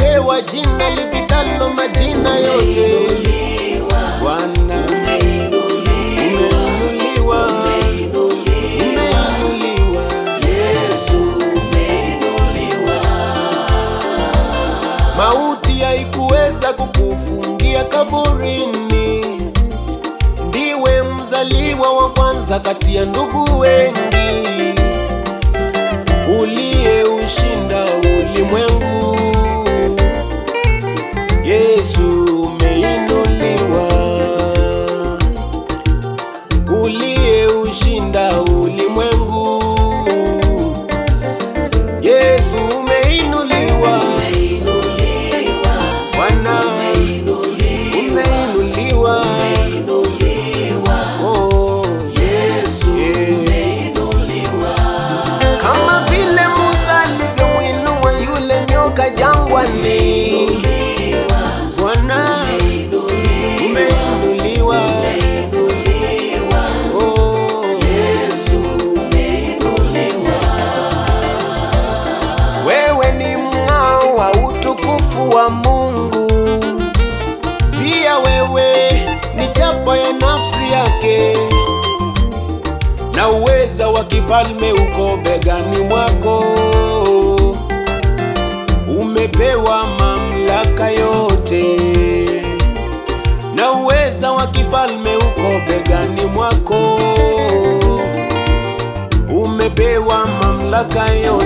jina lipitalo majina yote. Bwana umeinuliwa, umeinuliwa. Mauti haikuweza kukufungia kaburini, ndiwe mzaliwa wa kwanza kati ya ndugu wengi, na uweza wa kifalme uko begani mwako. Umepewa mamlaka yote, na uweza wa kifalme uko begani mwako. Umepewa mamlaka yote,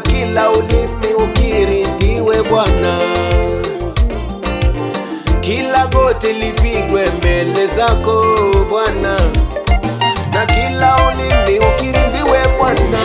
kila ulimi ukiri ndiwe Bwana. Kila goti lipigwe mbele zako Bwana, na kila ulimi ukiri ndiwe Bwana,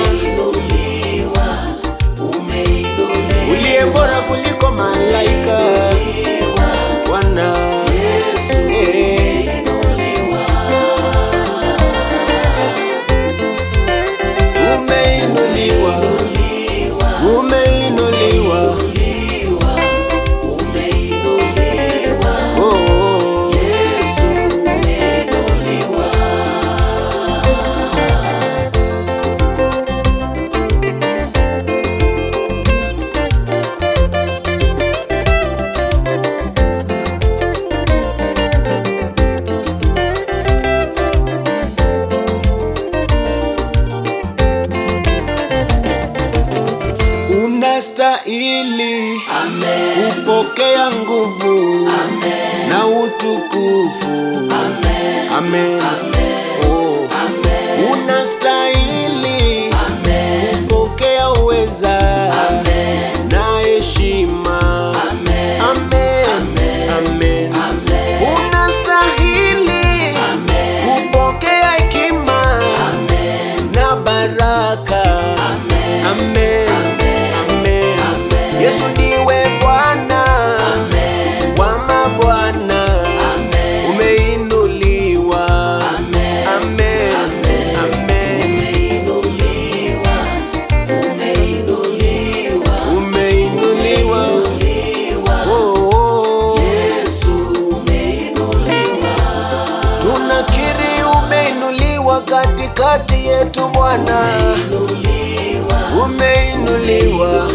Unastahili kupokea nguvu na utukufu. Amen. amen. Oh. Unastahili katikati yetu Bwana. Umeinuliwa.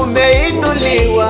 Umeinuliwa. Eh,